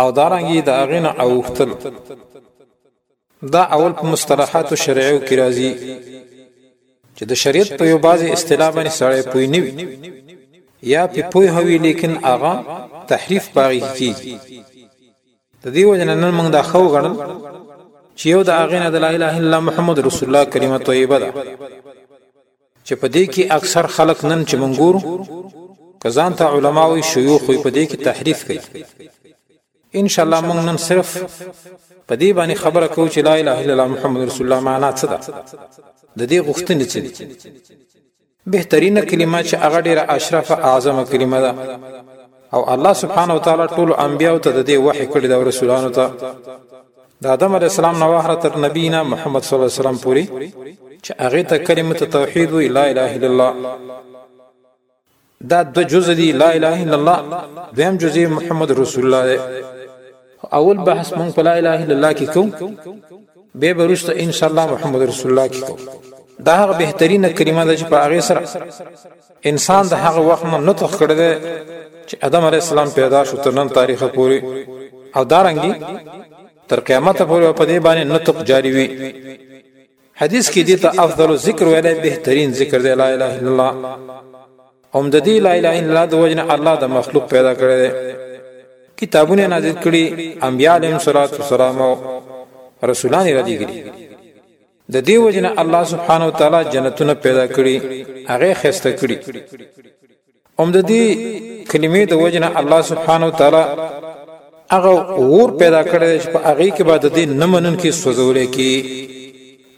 او دارنګي د اغه نه اوختل دا اول په مصطلحات شرعیو کې راځي چې د شریعت په یو بازي اصطلاح باندې سړی پوی نه وي یا په پوی هوي لیکن اغه تحریف پاږي کیږي د دې وجه نن موږ دا خو غنل چې یو د اغه نه د لا اله الا محمد رسول الله کلمه طیبه ده چې په دې کې اکثر خلک نن چې مونږ ګورو که ځان ته علماء وي شيوخ وي په دې کې تحريف کوي ان شاء الله مونږ نن صرف په دې باندې خبره کوو چې لا اله الا الله محمد رسول الله معنا څه ده د دې غوښتنې څه دي بهترینه کلمه چې هغه ډیره اشرف اعظم کلمه ده او الله سبحانه وتعالى ټول انبیاء ته د دې وحی کړی دا رسولانو ته د آدم علی السلام نه وهره تر نبی نه محمد صلی الله علیه وسلم پوری چې هغه ته کلمه توحید وی لا اله الا الله دا د جز دی لا اله الا الله دیم جز محمد رسول الله دی اول بحث مونږ په لا اله الا الله کې کوم به برست ان شاء الله محمد رسول الله کې کوم دا هغه بهترینه کلمه ده چې په هغه سره انسان د هغه وخت نه نطق کړی دی چې ادم علی السلام پیدا شو تر نن تاریخ پورې او دارنګي تر قیامت پورې په دې باندې نطق جاری وي حدیث کې دي ته افضل ذکر ویل بهترین ذکر دی لا اله الا الله هم د دې لا اله الا الله د وجنه الله د مخلوق پیدا کړی دی کتابونه نازل کړي انبیاء علیهم الصلاه والسلام رسولان را دي کړي د دې وجه نه الله سبحانه وتعالی جنتونه پیدا کړي هغه خسته کړي اوم د دې کلمې د وجه نه الله سبحانه وتعالی هغه ور پیدا کړی چې په هغه کې بعد دې نه منن کې سوزولې کې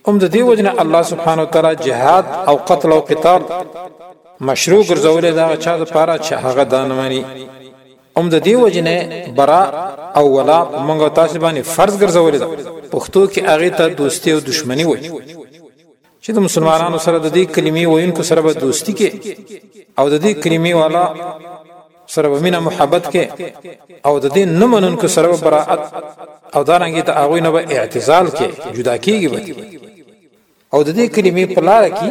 اوم د دې وجه نه الله سبحانه وتعالی جهاد او قتل او قتال مشروع ګرځولې دا چا د پاره چې هغه دانمني هم د دې وجه نه برا او ولا په منګو تاسو باندې فرض ګرځولې ده پښتو کې هغه ته دوستي او دښمني وایي چې د مسلمانانو سره د دې کلمې وینکو سره به دوستی کې او د دې کلمې والا سره به مینه محبت کې او د دې نه منونکو سره به براءت او دارنګي ته هغه نه به اعتزال کې جدا کیږي به او د دې کلمې په لار کې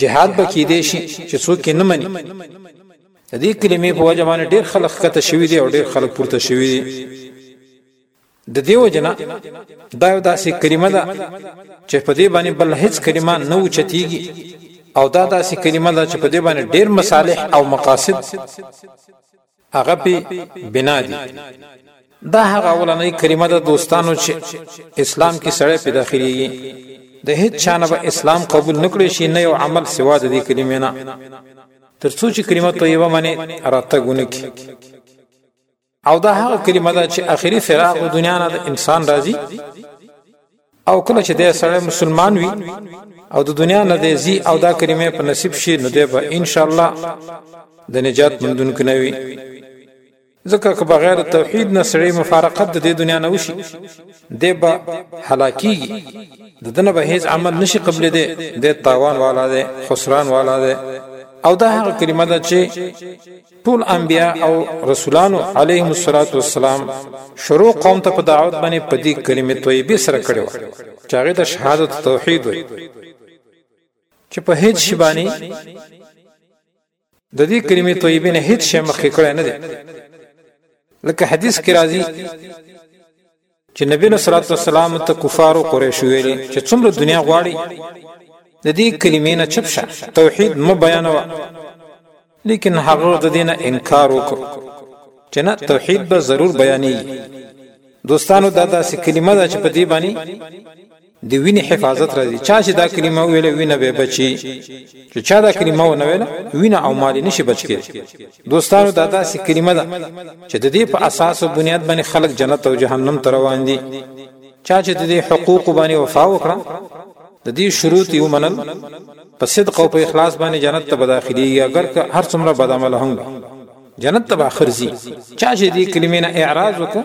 جهاد به کېدای شي چې څوک یې نه مني د دې کلمې په وجه باندې ډېر خلک ښکته شوي دي او ډېر خلک پورته شوي دي د دې وجه نه دا یو داسې کلمه ده چې په دې باندې بل هیڅ کلمه نه اوچتېږي او دا داسې کلمه ده چې په دې باندې ډېر مصالح او مقاصد هغه پۀ بنا دي. دا هغه اولنۍ کلمه ده دوستانو چې اسلام کې سړی پۀ داخليږي. د هېڅ چا نه به اسلام قبول نۀ کړی شي نۀ يو عمل سوا د دې کلمې نه تر څو چې کلمه طيبه منې راتګ ونۀ کړي. او دا هغه کلمه ده چې اخري فراق د دنيا نه د انسان راځي. او کله چې د سړی مسلمان وي او د دنیا نه دی زی او دا کریمه په نصیب شي نو دی به ان شاء الله د نجات مندون کنوي ځکه که بغیر توحید نه سړی مفارقت د دې دنیا نه وشي دی به هلاکیږي د دنه به هیڅ عمل نشي قبل دی د تاوان والا دی خسران والا دی او دا هغه کلمه ده چې ټول انبیا او رسولانو علیهم الصلاۃ والسلام شروع قوم ته په دعوت باندې په دې کلمې طیبه سره کړو چې هغه د شهادت توحید وي چې په هیڅ شی باندې د دې کلمې طیبه نه هیڅ شی مخکې کړی نه دی لکه حدیث کې راځي چې نبی علیہ الصلوۃ والسلام ته کفار او قریش ویلي چې څومره دنیا غواړي د دې کلمې نه چپ شه توحید مو بیانوه لیکن هغه د دینه انکار وکړ چې نه توحید به ضرور بیانې دوستانو دا داسې کلمه ده چې په دې باندې د وینې حفاظت راځي چا چې دا کلمه ویله وینه به بچي چې چا دا کلمه ونه ویله وینه او مال نشي بچ کېږي دوستانو دا داسې کلمه ده چې د دې په اساس او بنیاد باندې خلک جنت او جهنم ته روان دي چا چې د دې حقوق باندې وفا وکړه د دې شروط یو منل په صدق او په اخلاص باندې جنت ته بداخليږي اگر که هر څومره بد عمل هم جنت ته اخرزي چا چې دې کلمې نه اعراض وکړ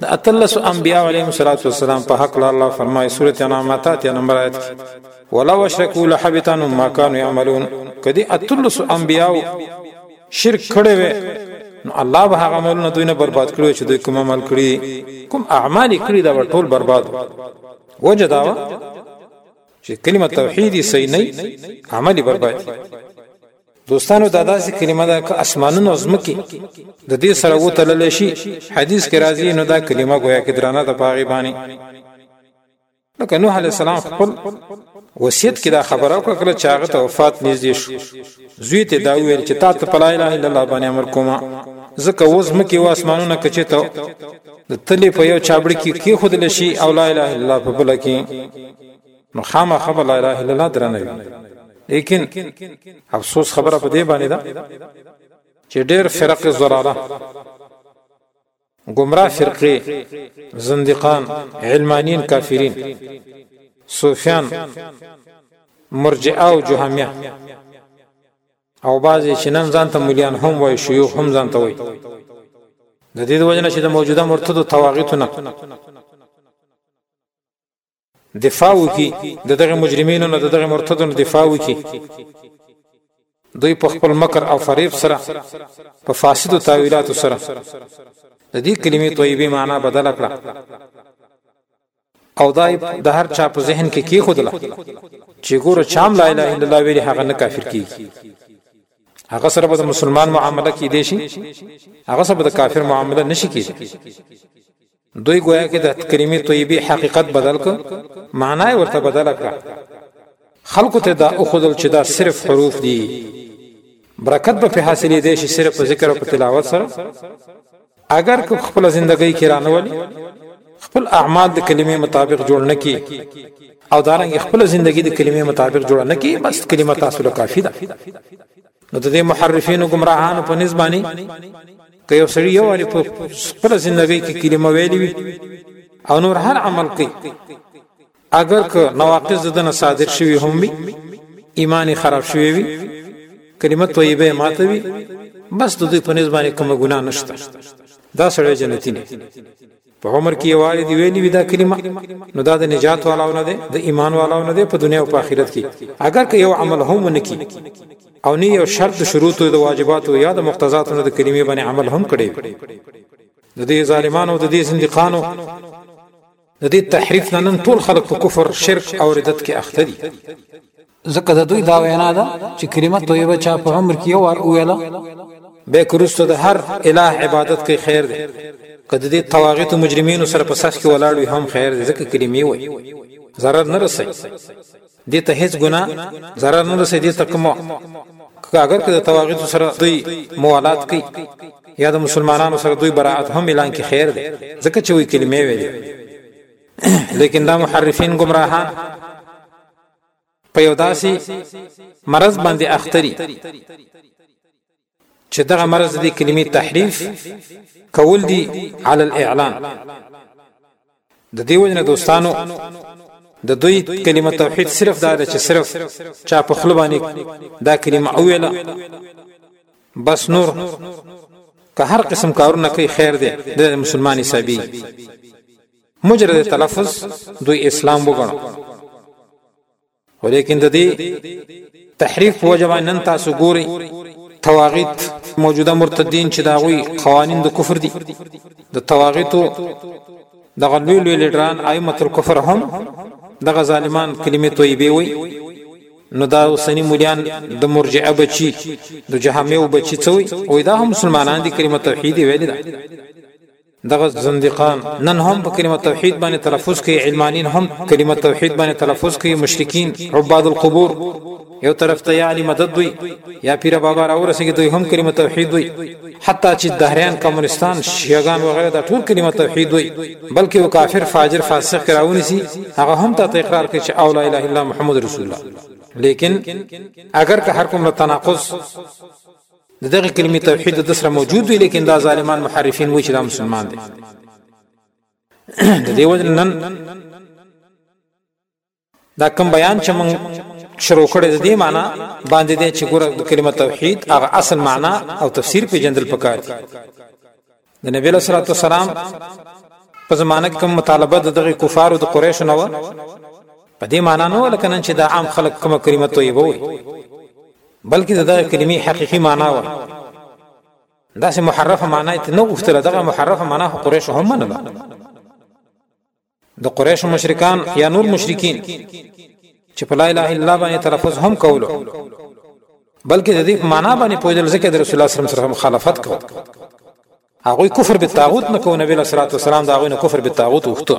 د اتلس انبیاء علیهم الصلاۃ والسلام په حق الله فرمایي سوره انعام آیات نمبر آیت ولو اشرکوا لحبط عنهم ما كانوا يعملون کدی اتلس انبیاء شرک کړي وي نو الله به هغه عملونه دوی نه برباد کړي چې دوی کوم عمل کړي کوم اعمال کړي دا ټول برباد وجه دا چې کلمه توحید صحیح نه عمل برباد دوستانو دا داسې کلمه ده که اسمانونو زمکه د دې سره وتلل شي حدیث کې راځي نو دا کلمه گویا کې درانه د پاغي باندې لکه نوح علی السلام خپل وصیت کې دا خبره وکړه چې هغه ته وفات نږدې شو زوی ته دا ویل چې تا ته په لا اله الا الله باندې امر کومه ځکه اوس مکه واسمانونه کچې ته د تلې په یو چابړ کې کې خود لشي او لا اله الا الله په بل کې نو خامخا به لا اله الا الله درنه وي لیکن افسوس خبره په دې باندې ده چې ډېر فرق زلاله گمراه فرقه زندقان علمانین کافرین صوفیان مرجئه او جهمیه او بعضی چې نن ځان ته مليان هم وای شيوخ هم ځان ته وای د دې وجنه چې د موجوده مرتدو تواغیتونه دفاع وکړي د دغه مجرمینو نه د دغه مرتدو نه دفاع وکړي. دوی په خپل مکر او فریب سره په فاسدو تاویلاتو سره د دې کلمې طیبې معنا بدله کړه او دا د هر چا په ذهن کې کېښودله چې ګوره چا هم لا اله الا الله ویلي هغه نه کافر کېږي هغه سره به د مسلمان معامله کېدی شي هغه سره به د کافر معامله نه شي کېدی دوی ګویا کې د کلمې طیبې حقیقت بدل کړ، معنا یې ورته بدله کړه. خلکو ته دا وښودل چې دا صرف حروف دي، برکت به پرې حاصلېدای شي صرف په ذکر او په تلاوت سره، اګر که په خپله زندګۍ کې رانه ولي، خپل اعمال د کلمې مطابق جوړ نه کړي او دارنګه خپله زندګي د کلمې مطابق جوړه نه کړي، بس کلمه تاسو له کافي ده. نو د دې محرفینو گمراهانو په نسبت باندې که یو سړی یو واري په خپل ژوندۍ کې کلمه ویلې وي او نور هر عمل کوي اگر که نواقض دنه صادر شوی هم وي ایمان خراب شوی وي کلمه طیبه ماته وي بس د دوی په نسبت باندې کومه ګناه نشته دا سړی جنتی نه په عمر کې یوارې دی ویلي وي دا کلمه نو دا د نجات والاو نه ده د ایمان والاو نه ده په دنیا او په آخرت کې اگر که یو عمل هم ونکي او نه یو شرط د شروطو د واجباتو یا د مقتضاتو نه د کلمې باندې عمل هم کړي د دې ظالمانو د دې زندقانو د دې تحریف نه نن ټول خلک په کفر شرک او ردت کې اخته دي ځکه د دوی دا وینا ده چې کلمه طیبه چا په عمر کې یو وار ویله به کورسته د هر الٰه عبادت کې خیر دی کله دې طواغیت مجرمینو سره په صف کې ولاړ وي هم خیر دی ځکه کلمې وای zarar نه رسي دې ته هیڅ ګنا zarar نه رسي دې ته کوم اگر که د طواغیت سره دوی موالات کوي یا د مسلمانانو سره دوی برائت هم اعلان کې خیر دی ځکه چې وی کلمې ویلې لیکن دا محرفین گمراهان په یو داسې مرض باندې اختري چې دغه مرض دې کلمې تحریف کول دي علی الاعلان د دې وجه نه دوستانو د دوی کلمه توحید صرف دا ده چې صرف چا په خپل باندې دا کلمه اوله بس نور که هر قسم کارونه کوي خیر دی د مسلمان حسابي مجرد تلفظ دوی اسلام وګڼو ولیکن د دې تحریف په وجه باندې نن تاسو ګوري تواغیت موجوده مرتدین چې دا غوي قوانین د کفر دي د تواغیتو د غلوی لوی لیډران ائمه الکفر هم دغه ظالمان کلمې طیبه وي نو دا وسنی مولیان د مرجئه بچی د جهمیو بچی څوی او دا هم مسلمانان دي کلمه توحید ویل ده دغه زندقان نن هم په کلمه توحید باندې تلفظ کوي علمانین هم کلمه توحید باندې تلفظ کوي مشرکین عباد القبور یو طرف ته یا علی مدد دوی یا پیر بابا را ورسېږي دوی هم کلمه توحید دوی حتی چې دهریان کمونستان شیعاګان وغیرہ دا ټول کلمه توحید دوی بلکې او کافر فاجر فاسق کراونی سي هغه هم ته اقرار کوي چې او لا اله الا محمد رسول الله لیکن اگر که هر کوم تناقض د دغه کلمې توحید د سره موجود وي لیکن دا ظالمان محرفین وایي چې دا مسلمان دي د دې وجه نن دا کوم بیان چې موږ شروع کړی د دې معنی باندې دي چې ګوره د کلمه توحید هغه اصل معنی او تفسیر پیجندل پکار دي د نبی له صلوات والسلام په زمانه کې کوم مطالبه د دغه کفارو د قریش نه و په دې معنی نه ولکه نن چې د عام خلک کوم کلمه طیبه وي بلکې د دغه کلمې حقيقي معنی و دا سه محرفه معنی ته نه غوښتل دغه محرفه معنی قریش هم نه د قریشو مشرکان یا نور مشرکین چې په لا اله الا الله باندې تلفظ هم کولو بلکې د دې معنا باندې پوهېدل ځکه د رسول الله صلی الله علیه وسلم مخالفت کوو هغه کفر به طاغوت نه کوو نبی صلی الله علیه وسلم دا غوینه کفر به طاغوت وختو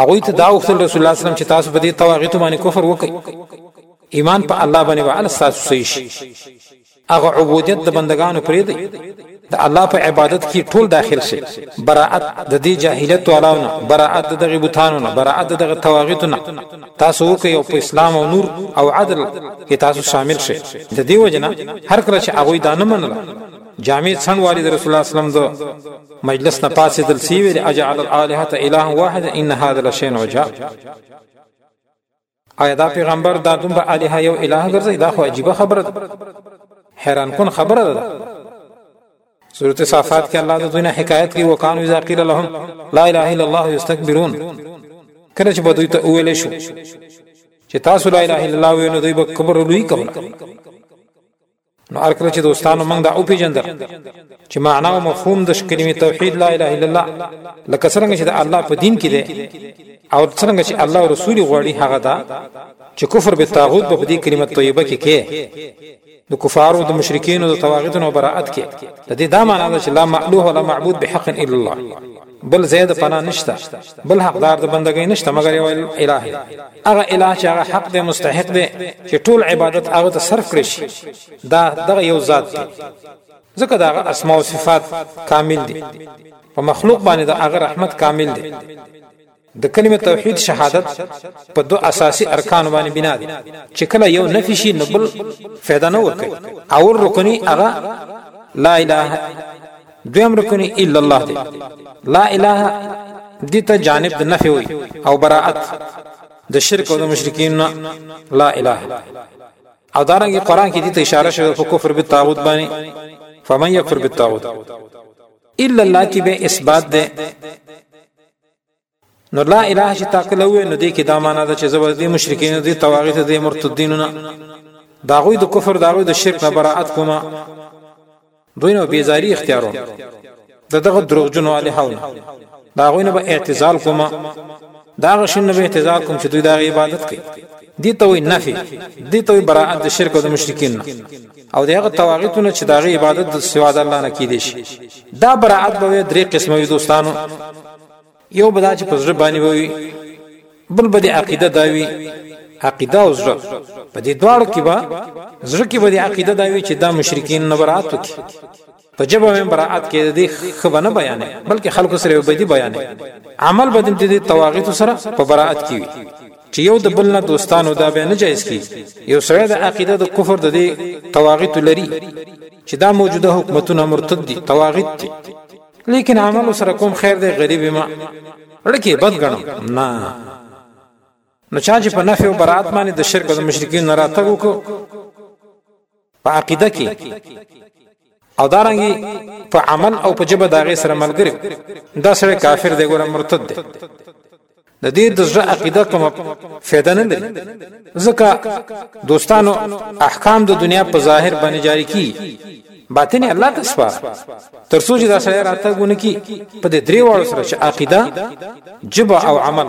هغه ته دا وختل رسول الله صلی الله علیه وسلم چې تاسو به دې طواغیت باندې کفر وکړي ایمان په الله باندې وعلى اساس شي هغه عبودیت د بندگانو پرې دی د الله په عبادت کې ټول داخل شي براءت د دې جاهلیت والاونه براءت د دغه بوتانو نه براءت د دغه تواغیت نه تاسو وکي او په اسلام او نور او عدل کې تاسو شامل شي د دې وجنه هر کله چې هغه دا نه منله جامع څن والد رسول الله صلی الله علیه وسلم دو مجلس نه پاسې دل سی ویل اجعل الالهه اله واحد ان هذا لشین عجاب آیا دا پیغمبر دا دومره الها یو الها ګرځي دا خو عجیب خبره ده حیران کن خبره ده سورته صافات کې الله د دوی نه حکایت کوي وکانو اذا قيل لهم لا اله الا الله یستكبرون کله چې بدوی ته ویل شو چې تاسو لا اله الا الله وینئ دوی به کبر لوی کوي نو ار کله چې دوستانو موږ دا او پیجندل چې معنا او مفهوم د کلمې توحید لا اله الا الله لکه څنګه چې د الله په دین کې ده او څنګه چې الله او رسول غواړي هغه دا چې کفر به طاغوت په دې کلمه طیبه کې کې د کفارو د مشرکین او د طواغیتونو براءت کې د دې دا معنا ده چې لا معلوه ولا معبود بحق الا الله بل ځای د پناه نشته بل حقدار د بندګۍ نشته مګر یو الٰه هغه الٰه چې هغه حق دی مستحق دی چې ټول عبادت هغه ته صرف کړی شي دا دغه یو ذات دی ځکه دا اسماء او صفات کامل دي په مخلوق باندې دا هغه رحمت کامل دی د کلمه توحید شهادت په دوه اساسي ارکان باندې بنا دي چې کله یو نفي شي نو بل فایده نه ورکوي اول رکنی هغه لا اله دویم رکنی الا الله دی لا اله دي ته جانب د نفي وي او براءت د شرک او د مشرکین نه لا اله او دارنګه قران کې دي ته اشاره شوی په کفر بالطاغوت باندې فمن يكفر بالطاغوت الا الله کې به اثبات ده نو لا اله چې تاکل وې نو دې کې دا معنا ده چې زبر دې مشرکین دې تواغیت دې مرتدین نه دا غوی د کفر دا غوی د شرک نه براءت کوما دوی نو بیزاری اختیارو د دغه دروغجنو الہونه دا غوی نه به اعتزال کوما دا غشن نه به اعتزال کوم چې دوی دا عبادت کوي دي ته وي نفي دي ته وي براءت د شرک او د مشرکین نه او د هغه تواغیتو نه چې داغه عبادت د سوا د الله نه کیدی شي دا براءت به درې قسمه وي دوستانو یو بدا چې پزړه باندې وي بل بده عقیده دا وي عقیده او زړه په دې دواړو کې به زړه کې به د عقیده دا وي چې دا مشرکین نه برات وکړي په جبه ویم براءت کې د دې خبره بیانې بلکې خلکو سره به دي بیانې عمل به د دې تواغیت سره په براءت کې وي چې یو د بل نه دوستانو دا به نه جایز کی یو سره د عقیده د کفر د دې تواغیت لري چې دا موجوده حکومتونه مرتد دي تواغیت دي لیکن عمل سره کوم خیر دی غریب ما لکه بد غنم نه نو چا چې په نفي او برات باندې د شرک او د مشرکین نه راتګ وکړو په عقیده کې او دارنګي په عمل او په جبه داغه سره ملګری دا سره کافر دی ګوره مرتد دی د دې د زړه عقیده کوم فایده نه لري ځکه دوستانو احکام د دنیا په ظاهر باندې جاری کی باطن الله ته سپار تر څو چې دا سره راته ګونه کی په دې درې واړو سره چې عقیده جبا او عمل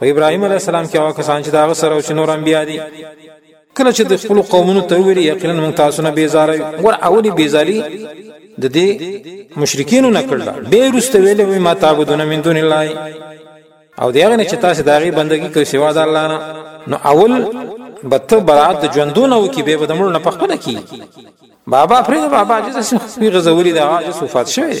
په ابراهيم عليه السلام کې هغه کسان چې دا غسر او چې نور انبيا دي کله چې د خپل قومونو ته ویل یقینا موږ تاسو نه بیزار یو ور اولی بیزاری د دې مشرکین نه کړل ډیر است ویل وی ما تعبدون من دون الله او دی هغه چې تاسو داغي بندگی کوي سوا د الله نه نو اول بته برات د ژوندونه وکي به بدمړ نه پخپنه کی بابا فرید بابا جز سن خپل غزولی د عاجز وفات شوی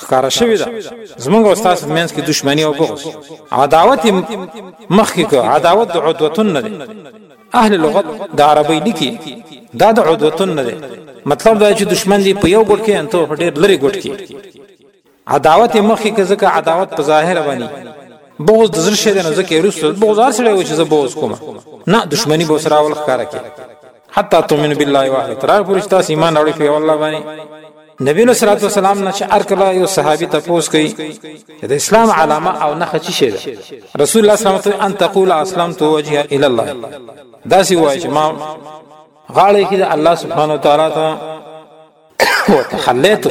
ښکاره شوې ده زموږ او ستاسو منځ کې دښمني او بغض عداوت مخکې کو عداوت د عدوتن نه ده اهل لغت د عربی لیکي دا د عدوتن نه ده مطلب دا چې دښمن دی په یو ګډ کې انته په ډیر لري ګډ کې عداوت مخکې که ځکه عداوت په ظاهر باندې بغض د زړه شه نه ځکه رسو بغض هر سره و چې زه بغض کوم نه دښمنی به سره ول ښکارا کې حتا تؤمن بالله وحده تر پرشتہ ایمان اوري په الله باندې نبی نو صلوات والسلام نه چې ار کله یو صحابي تپوس کوي چې د اسلام علامه او نه خچي شه ده رسول الله صلی الله علیه وسلم ان تقول اسلمت وجهي الى الله دا سی وای چې ما غاړه کې الله سبحانه وتعالى ته وتخليت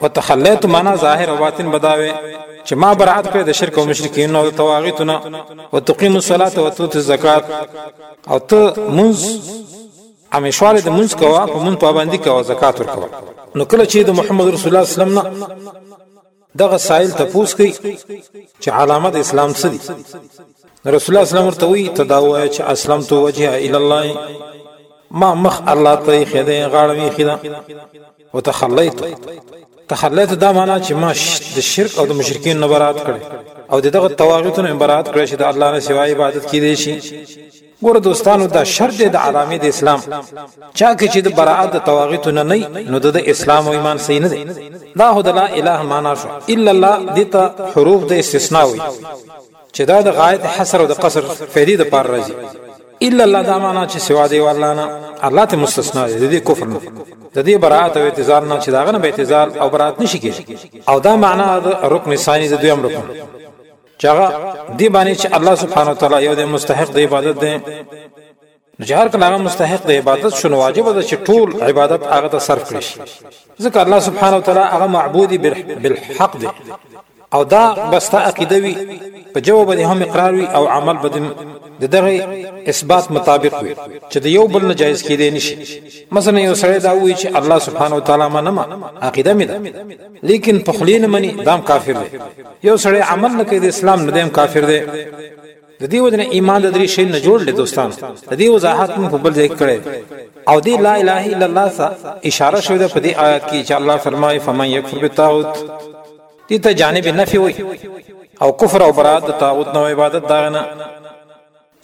وتخليت معنا ظاهر او باطن بداوي چې ما برائت کړې د شرک او مشرکین او تواغیتونه وتقیم الصلاه وتؤتی الزکات او ته منز همېشواله لمونځ کوه په مونږ پابندي کوه زکات ورکوه نو کله چې د محمد رسول الله اسلام نه دغه سائل تپوس کوي چې علامه د اسلام څه دي رسول الله اسلام ورته وی تداوی چې اسلام تو وجه الی الله ما مخ الله ته خیده غاړه می خیده وتخلیت تخلیت دا معنا چې ما د شرک او د مشرکین نه برات کړي او دغه تواغیتونو برات کړي چې د الله نه سوا عبادت کیدې شي ګوره دوستانو دا شرط دی د عرامي د اسلام چا کې چې د براءت د تواغیت نه نه نو د اسلام او ایمان صحیح نه دی دا هو د لا اله معنا شو الا الله دته حروف د استثناء وي چې دا د غایت حصر او د قصر فعلی د پار راځي الا الله دا معنا چې سوا دی والله نه الله ته مستثنا دی د کفر نه د دې برائت او اعتزال نه چې داغه نه به اعتزال او برائت نشي کېږي او دا معنا د رکن ثانی د دویم رکن چې هغه دی باندې چې الله سبحانه وتعالى یو د مستحق د عبادت دی نو چې هر کله هغه مستحق د عبادت شنو واجب ده چې ټول عبادت هغه ته صرف کړي شي ځکه الله سبحانه وتعالى هغه معبودي بالحق دی او دا بستا عقیده وي په جواب باندې هم اقرار وي او عمل به د دغه اثبات مطابق وي چې د یو بل نجایز کېدې نشي مثلا یو سړی دا وایي چې الله سبحانه وتعالى ما نه ما عقیده مې ده لیکن په خلی نه منی دام کافر دی یو سړی عمل نه کوي د اسلام نه دیم کافر دی د دې وجنه ایمان د درې شی نه جوړ لې دوستان د دې وضاحت مون په بل ځای کړي او دې لا اله الا الله سره اشاره شوې ده په دې آیات کې چې الله فرمایي فمن یکفر بالطاغوت دې ته جانب نفي وي او کفر او برائت د طاغوت نو عبادت دا نه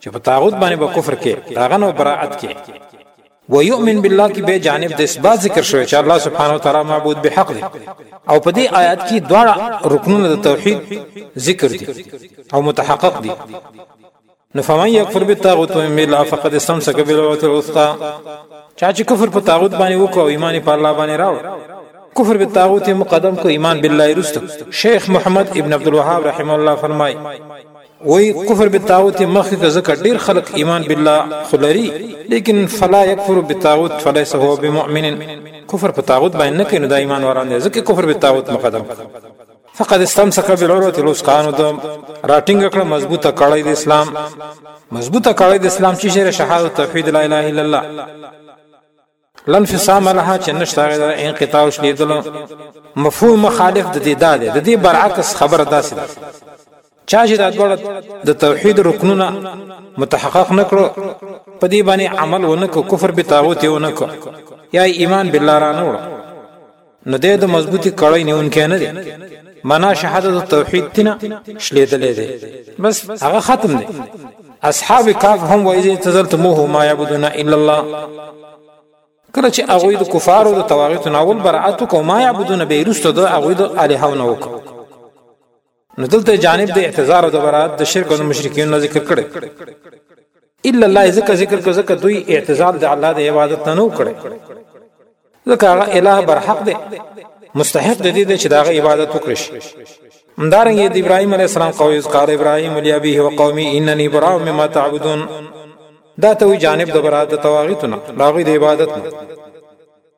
چې په طاغوت باندې به کفر کې دا غنو برائت کې و یؤمن بالله کې به جانب د اثبات ذکر شوی چې الله سبحانه و تعالی معبود به حق دی او په دې آیات کې دواړه رکنونه د توحید ذکر دي او متحقق دي نو فمن یکفر بالطاغوت و مل فقد استمسک بالعروة الوثقى چا چې کفر په طاغوت باندې وکړ او ایمان په الله باندې راوړ کفر به طاغوت مقدم کو ایمان بالله رست شیخ محمد ابن عبد الوهاب رحم الله فرمای وی کفر بالطاغوت مخکې که ځکه ډیر خلک ایمان بالله خلری لیکن فلا یکفر بالطاغوت فلیس هو بمؤمن کفر په طاغوت باندې نه کینو دا ایمان وران دی ځکه کفر بالطاغوت مقدم فقد استمسك بالعروه الوثقى نو د راټینګ کړه مضبوطه کړی د اسلام مضبوطه کړی د اسلام چې شهادت توحید لا اله الا الله لم فسام لها چې نشته هغه د انقطاع شلیدلو مفهوم مخالف د دې دا دی د دې برعکس خبره داسې ده چا چې دا ډول د توحید رکنونه متحقق نکړو په دې باندې عمل ونکو کفر به طاغوت ونکو یا ایمان بالله را نه وړو نو دی د مضبوطی کړی نیونکی نه دی منا شهادت توحید تینا شلیدلې دی بس هغه ختم دی اصحاب کاف هم وایي تزلتموه ما یعبدون الا الله کله چې هغه د کفارو د تواغیت ناول برائت کو ما یعبدون بیرست د هغه د الہو نو وکړه نو دلته جانب د اعتذار او د برات د شرک او مشرکین نه ذکر کړي الا الله ذکر ذکر کو ذکر دوی اعتذار د الله د عبادت نه نو کړي ځکه هغه الہ برحق دی مستحق دی چې دا عبادت وکړي همدارنګ د ابراهيم عليه السلام قول از قال ابراهيم لابيه وقومي انني براء مما تعبدون دا ته جانب د برات د تواغیتونه لاغوی د عبادت نه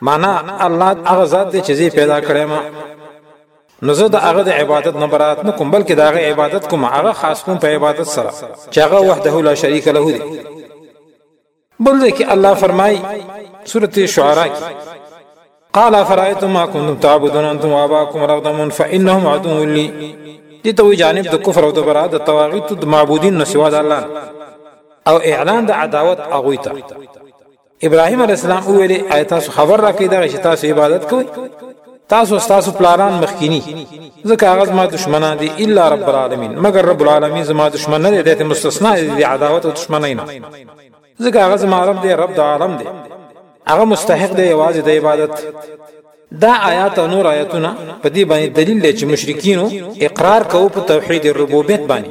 معنا الله هغه ذات دی چې زی پیدا کړی ما نو زه د هغه د عبادت نه برات نه کوم بلکې د هغه عبادت کوم هغه خاص کوم په عبادت سره چې هغه وحده لا شریک له دی بل دی کې الله فرمای سورته شعراء کې قال فرایتم ما کنتم تعبدون انتم واباکم رغدمون فانهم عدو لی دي ته جانب د کفر او د برات د تواغیت د معبودین نو سوا د الله او اعلان د عداوت اغویته ابراهيم عليه السلام ویلي آیا تاسو خبر راکې دا چې تاسو عبادت کوئ تاسو تاسو پلاران مخکینی ځکه هغه زما دشمنان دي الا رب العالمین مگر رب العالمین زما دشمن نه دي ته مستثنا دي عداوت او دشمنی نه ځکه هغه زما رب دی رب د عالم دی هغه مستحق دی یوازې د عبادت دا آیات او نور آیاتونه په دې باندې دلیل دی چې مشرکینو اقرار کوو په توحید ربوبیت باندې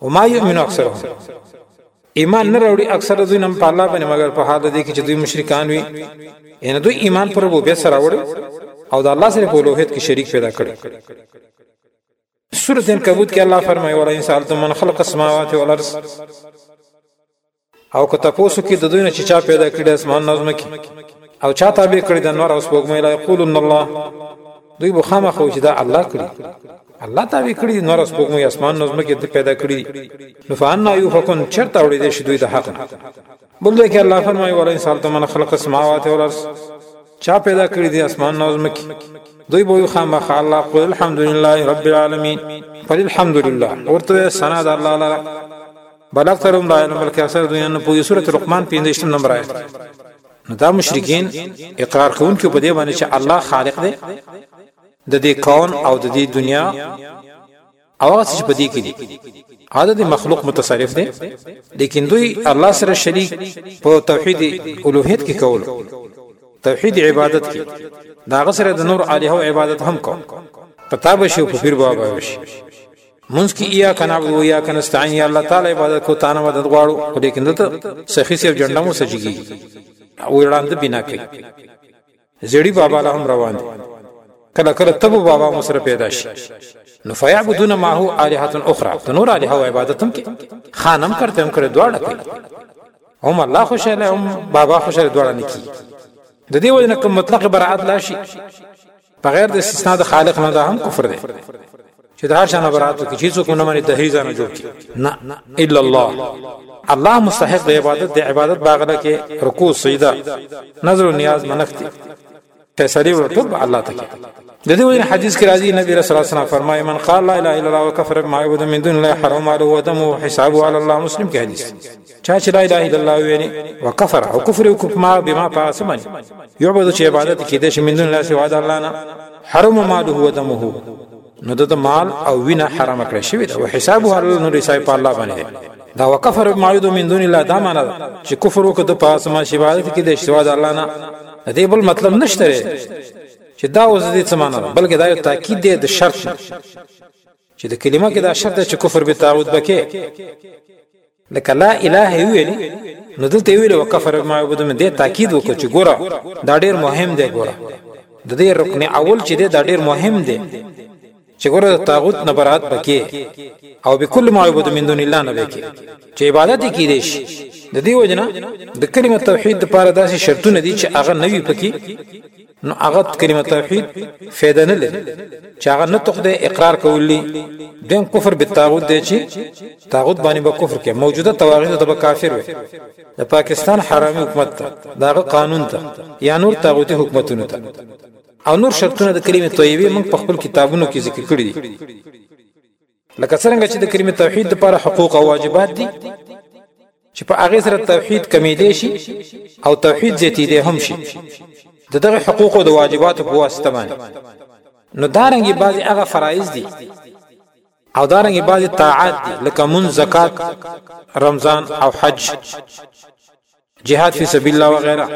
وما يؤمن اکثرهم ایمان نه راوړي اکثر دوی نن په الله باندې مګر په حال دي کې چې دوی مشرکان وي ان دوی ایمان پر وو به سره وړي او د الله سره په لوهیت کې شریک پیدا کړي سورۃ العنکبوت کې الله فرمایي ولا ان سالتم من خلق السماوات والارض او که تاسو کې د دوی نه چې چا پیدا کړی اسمان نظم کې او چا تابع کړی د نور او سپوږمۍ لا یقولون الله دوی به خامخو چې دا الله کړی الله تابع کړی نور او سپوږمۍ اسمان نظم کې پیدا کړی نو فانا یوفکون چرته وړي دي دوی د حق بل کې الله فرمایي ولا انسان ته من خلق السماوات والارض چا پیدا کړی دي اسمان نظم کې دوی به خامخ الله قل الحمدلله رب العالمین فللحمدلله ورته سنا د الله لپاره بل اکثر هم رايل بلکې اکثر دنیا نه پوهې سورته لقمان 15 نمبر آیت نو دا مشرکین اقرار کوونکي په دې باندې چې الله خالق دی د دې کون او د دې دنیا او هغه څه په دې کې دي عدد مخلوق متصرف دي لیکن دوی الله سره شریک په توحید اولوہیت کې کول توحید عبادت کې دا غسر د نور الہ عبادت هم کو پتا به شو په پیر بابا وشي منځ کې یا کنابود و یا کنستعين یا الله تعالی عبادت کو تانه مدد غواړو خو دې کېنده ته سخی سیب جنډه مو سجګي وړاند بنا کوي زړی بابا له هم روان دي کله کله تب بابا مو سره پیدا شي نو فیعبدون ما هو الہات اخرى ته نور الہ او عبادت هم کې خانم کرتے هم کړه دواړه کوي هم الله خوشاله هم بابا خوشاله دواړه نکی د دې وجه نه کوم مطلق برائت لاشي بغیر د استثناء د خالق نه دا هم کفر دی چې د هر چا نه برات کې چې څوک نه مانی د هیڅ نه جوړ کی نه الا الله الله مستحق د عبادت د عبادت باغله کې رکوع سجده نظر و نیاز منښتي فیصله ور ټول الله ته د دې وجه حدیث کې راځي نبی رسول الله صلی الله علیه وسلم فرمایي من قال لا اله الا الله وكفر بما يعبد من دون الله حرم عليه ودمه وحسابه على الله مسلم کې حدیث چا چې لا اله الا الله ویلي وکفر او کفر او کفما بما پاسمن یعبد چې عبادت کې د شمن الله سوا د الله نه حرم ماله و دمه نو د مال او وینه حرام کړی شوی دا او حسابه الله نو رسای په الله باندې دا وکفر ما یدو من دون الله دا معنا چې کفر وکړ د پاسما شی عبادت کې د سوا د الله نه د دې بل مطلب نشته چې دا اوس دې څه معنا بلکې دا یو تاکید دی د شرط چې د کلمه کې دا شرط چې کفر به تعود بکې لکه لا اله یې ویلې نو دلته ویلې وکفر بما یعبدون مې دې تاکید وکړو چې ګوره دا ډیر مهم دی ګوره د دې رکن اول چې دا ډیر مهم دی چې ګوره د طاغوت نه برات پکې او بكل ما يعبد من دون الله نه پکې چې عبادت کې دي شي د دې وجنه د کلمه توحید لپاره داسې شرطونه دي چې هغه نوي پکې نو هغه کلمه توحید فایده نه لري چې هغه نه تخده اقرار کولی دیم کفر به طاغوت دی چې طاغوت باندې به کفر کوي موجوده تواغیت ته به کافر وي د پاکستان حرامي حکومت ته داغه قانون ته یا نور طاغوتي حکومتونه ته او نور شرطونه د کلمه طیبه موږ په خپل کتابونو کې ذکر کړی دي لکه څنګه چې د کلمې توحید لپاره حقوق او واجبات دي چې په هغه سره توحید کمیدې شي او توحید زیاتې دي هم شي د دغه حقوق او د واجباتو په واسطه باندې نو دارنګي بعضي هغه فرایض دي او دارنګي بعضي طاعات دي لکه من زکات رمضان او حج جهاد فی سبیل الله وغیره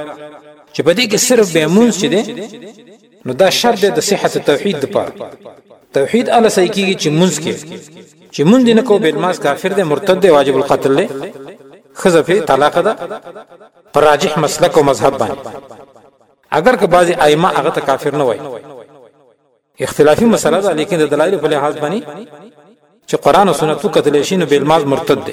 چې په دې کې صرف به مونږ چې ده نو دا شرط ده د صحت توحید لپاره توحید اله صحیح کیږي چې مونږ کې چې مونږ نه کو بل ماس کافر ده مرتد ده واجب القتل ده خزه په طلاق ده پر راجح مسلک او مذهب باندې اگر که بعضی ائمه هغه ته کافر نه وای اختلافي مسله ده لیکن د دلایل په لحاظ باندې چې قران او سنت کتل شي نو بل ماز مرتد دي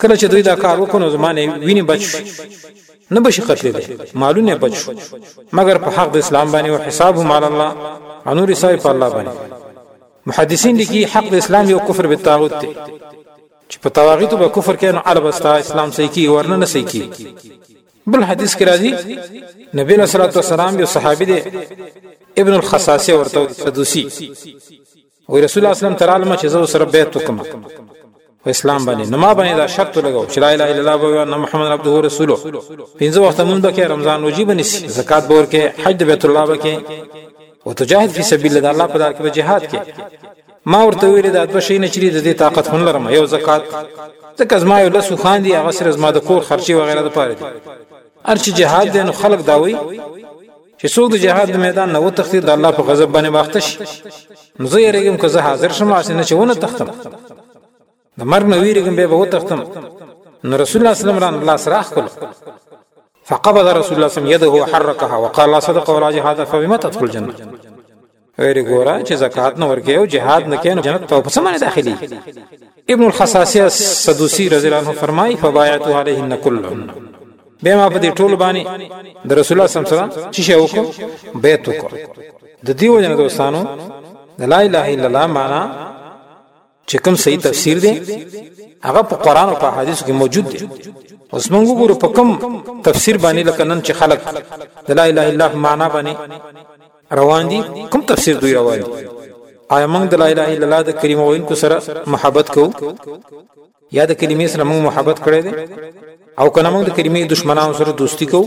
کله چې دوی دا کار وکړو نو زما نه ویني بچ شو نه بشي قتل دي مالونه بچ شو مګر په حق د اسلام باندې او حساب هم علی الله انور صاحب په الله باندې محدثین لیکي حق د اسلام یو کفر به طاغوت دی چې په طواغیت به کفر کوي نو علی بستا اسلام صحیح کی ورنه نه صحیح کی بل حدیث کې راځي نبی صلی الله علیه وسلم یو صحابي دی ابن الخصاصه ورته سدوسی وی رسول الله اسلام ترالم چې زو سره بیت وکم په اسلام باندې نو ما باندې دا شرط لګاو چې لا اله الا الله او ان محمد عبده او رسوله پنځه وخت مونږ به کې رمضان روزي بنسي زکات بور کې حج بیت الله به کې او تجاهد فی سبیل الله الله په دار کې جهاد کې ما ورته ویل دا دوه شي نه چری د دې طاقت هم لرم یو زکات ځکه زما یو لسو خان دی هغه سره زما د کور خرچي وغیرہ د پاره دي ارچ جهاد دین خلق داوي چې څوک د جهاد د میدان نه وتښتي د الله په غضب باندې واخته شي نو زه یریږم که زه حاضر شم هسې نه چې ونه تښتم د مرګ نه ویریږم بیا به وتښتم نو رسول الله صلی الله علیه وسلم لاس راخ کړ فقبض رسول الله صلی الله علیه وسلم يده وحركها وقال لا صدق ولا جهاد فبما تدخل الجنه غیر ګورا چې زکات نه ورکې او جهاد نه کین جنت ته په سمانه داخلي ابن الخصاصیه سدوسی رضی الله عنه فرمای فبایعت علیهن کلهن به ما په دې ټول باندې د رسول الله صلی الله علیه وسلم چې شی وکړو بیت وکړو د دیو جن دوستانو لا اله الا الله معنا چې کوم صحیح تفسیر دی هغه په قران او په حدیث کې موجود دی اوس موږ وګورو په کوم تفسیر باندې لکه نن چې خلک د لا اله الا الله معنا باندې روان دي کوم تفسیر دوی روان دي آیا موږ د لا اله الا الله د کلمو وینکو سره محبت کوو یا د کلمې سره موږ محبت کړی دی او کنه موږ د کلمې دشمنانو سره دوستی کوو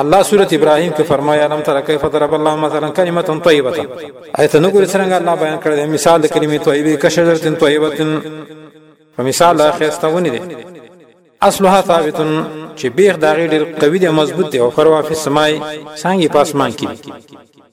الله سورة ابراهيم کې فرمایي الم تر کیف ضرب الله مثلا کلمه طیبه ایت نو ګور څنګه الله بیان کړی مثال د کلمې طیبه کشجره طیبه په مثال اخیستونه دي اصلها ثابت چې بیخ داغه ډیر قوي دی مضبوط دی او فروا فی السماء څنګه پاسمان کې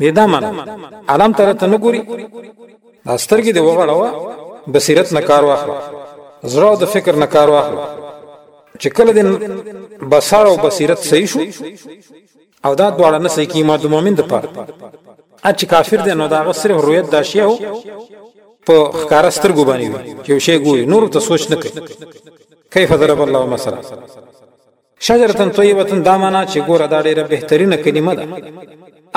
دې دا معنا علم تر ته نه ګوري دا سترګې دې وغړاوه بصیرت نه کار واخله زړه او د فکر نه کار واخله چې کله دې بصر او بصیرت صحیح شو او دا دواړه نه صحیح کیما د مؤمن د پاره ا چې کافر دی نو دا غ صرف رویت داشي او په ښکارا سترګو باندې چې شی ګوري نور ته سوچ نه کوي کیف ضرب الله مثلا شجرتن طیبتن دا معنا چې ګوره دا ډیره بهترینه کلمه ده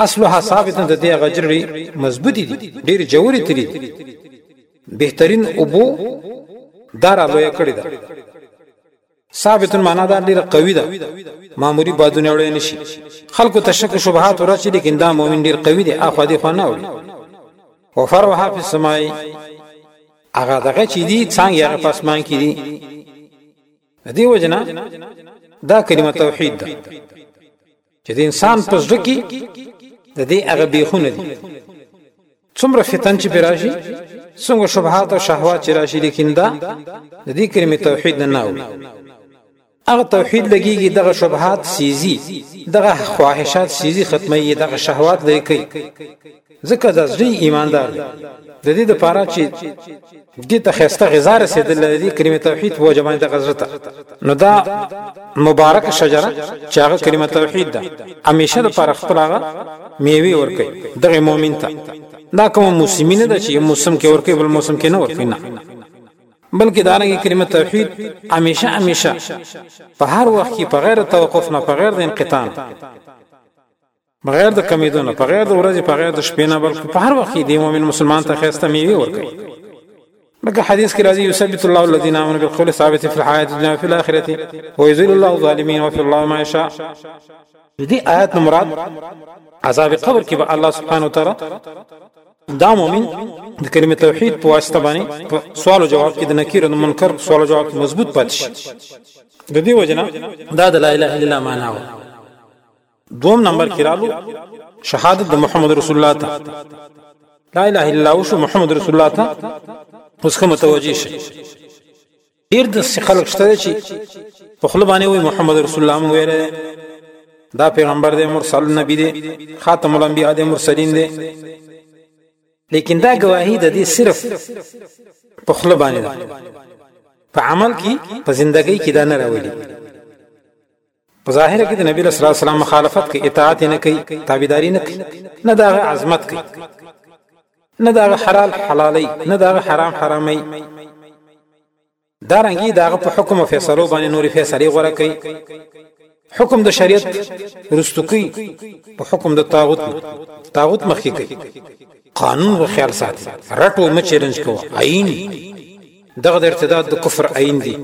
اصلها ثابتن د دې غجرې مضبوطی دي ډیر جوړی تری بهترین ابو دارا لوی کړی ده ثابتن معنا دا ډیره قوی ده معمولی بادونه وړي نشي خلکو ته شک شبهات ورچې لیکن دا مؤمن ډیر قوی دی اخو دی خو نه وړي وفروها فی السماء هغه دغه چې دی څنګه هغه پسمان کې دی دې وجنا دا کلمه توحید ده چې د انسان په زړه کې د دې هغه بیخونه دي څومره فتن چې براشي څنګه شبهات او شهوات چې راشي لیکن دا د دې کلمه توحید نه نه هغه توحید لګیږي دغه شبهات سیزي دغه خواهشات سیزي ختمي دغه شهوات لري کوي ځکه د زړه ایماندار د دې لپاره چې دې ته خسته غزار رسیدل لري کلمه توحید وجه باندې د غزرت نو دا مبارک شجره چې هغه کلمه توحید ده همیشه د پر خپل هغه میوه ورکي دغه مؤمن ته دا کوم موسمي نه ده چې موسم کې ورکي بل موسم کې نه ورکي نه بلکې دا رنګه کلمه توحید همیشه همیشه په هر وخت کې په غیر توقف نه په غیر د انقطاع بغیر د کمیدو نه بغیر د ورځې بغیر د شپې نه بلکې په هر وخت کې د مؤمن مسلمان ته خسته میوه ورکړي لکه حدیث کې راځي یثبت الله الذين امنوا بالقول ثابت في الحياه الدنيا وفي الاخره ويذل الله الظالمين وفي الله ما يشاء دې آیات مراد عذاب قبر کې به الله سبحانه وتعالى دا مؤمن د کلمې توحید په واسطه باندې سوال او جواب کې د نکیر او منکر سوال او جواب کې مضبوط پاتې شي د دې وجنه دا د لا اله الا الله معنا و دوم نمبر کې رالو شهادت د محمد رسول الله ته لا اله الا الله وشو محمد رسول الله ته اوس کوم توجیه شي ډیر د خلک شته چې په خپل باندې وي محمد رسول الله مو ویره دا پیغمبر دی مرسل نبی دی خاتم الانبیاء دی مرسلین دی لیکن دا گواهی د دې صرف په خپل باندې په عمل کې په ژوندۍ کې دا نه راوړي په ظاهر کې د نبی صلی الله علیه وسلم مخالفت کوي اطاعت نه کوي تابعداري نه کوي نه دا عظمت کوي نه دا حلال حلالي نه دا حرام حرامي دا رنګي دا په حکم او فیصلو باندې نوري فیصله غوړه کوي حکم د شریعت رستو کوي په حکم د طاغوت طاغوت مخکې کوي قانون و خیال ساتي رټو مچ چیلنج کوه عین دغه د ارتداد د کفر عین دی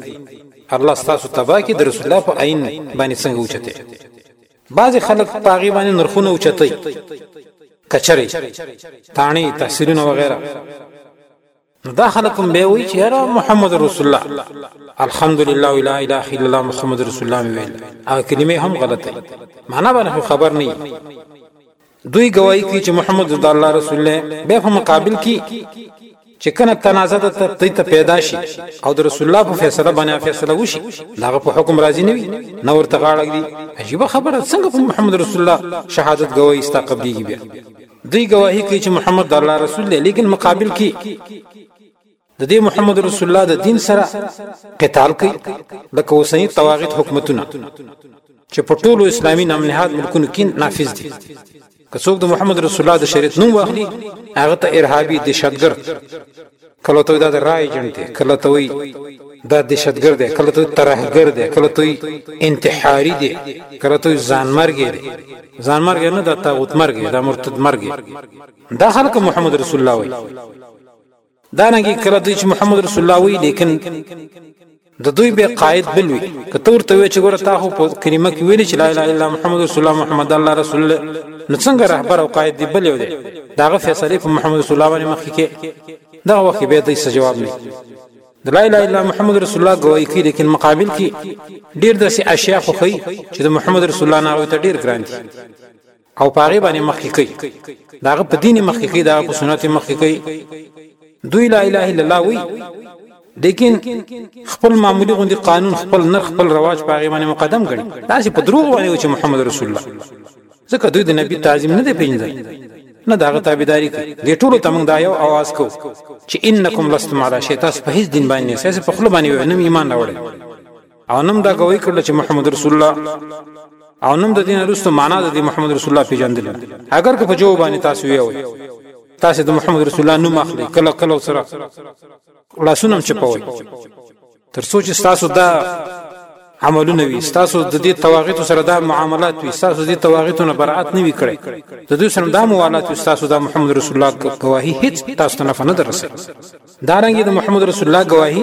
الله ستاسو تبا کی د رسول الله په عین باندې څنګه اوچته بعضی خلک پاغي باندې نرخونه اوچتای کچری تانی تحصیلونه وغیرہ نو دا خلک هم به وی چې یاره محمد رسول الله الحمدلله ولا اله الا الله محمد رسول الله ویل او کلمه هم غلطه معنا باندې خبر نه دوی گواہی کوي چې محمد د الله رسول دی به په مقابل کې چې کنه تنازع د تقدی ته پیدا شي او د رسول الله په فیصله باندې فیصله وشي داغه په حکم راضي نه وي نو ورته غاړه دي عجیب خبره څنګه په محمد رسول الله شهادت گواہی استا قبليږي بیا دوی گواہی کوي چې محمد د الله رسول دی لیکن مقابل کې د دې محمد رسول الله د دین سره قتال کوي د کوسنی تواغیت حکومتونه چې په ټولو اسلامي نامنهاد ملکونو کې نافذ دي که څوک د محمد رسول الله د شریعت نوم واخلي هغه ته ارهابي دهشتګرد کله ته دا د رای جنټ دی کله ته وي دا دهشتګر دی کله ته ترهګر دی کله ته انتحاري دی کله ته ځانمرګ دی ځانمرګ نه دا تاغوت مرګ دا مرتد مرګ دا خلک محمد رسول الله وي دارنګه کله دوی چې محمد رسول الله وی لیکن د دوی به قائد بل وی که تور ته وی چې ګوره تا خو په کلمه کې ویل چې لا اله الا محمد رسول الله محمد الله رسول الله نو څنګه رهبر او قائد دی بل یو دی داغه فیصله په محمد رسول الله باندې مخکې کې دا وخت به دوی څه جواب نه د لا اله الا محمد رسول الله گواہی کوي لیکن مقابل کې ډیر داسې اشیاء خو خي چې د محمد رسول الله نه او ته ډیر ګران دي او په هغه باندې مخکې کوي دا هغه په دین مخکې کوي دا په سنت مخکې کوي دوی لا اله الا الله وی لیکن خپل معمولی غوندي قانون خپل نر خپل رواج په هغه باندې مقدم کړي دا چې په دروغ باندې چې محمد رسول الله ځکه دوی د نبی تعظیم نه دی پیژندل نه داغه تابعداري کوي د ټولو تمنګ دا یو आवाज کو چې انکم لستم علی شیطان په هیڅ دین باندې سیاسي په خپل باندې نه ایمان راوړي او نوم دا گواہی کړل چې محمد رسول الله او نوم د دین رسو معنا د محمد رسول الله پیژندل اگر که په جو باندې تاسو یو تاسو د محمد رسول الله نوم اخلي کله کله سره لاسونم چپوي تر څو چې تاسو دا عملونه وي تاسو د دې تواغیت سره دا معاملات وي تاسو د دې تواغیت نه برائت نه وی کړی د دوی سره دا موالات وي تاسو د محمد رسول الله گواهی هیڅ تاسو نه فنه درسه دارنګي د محمد رسول الله گواهی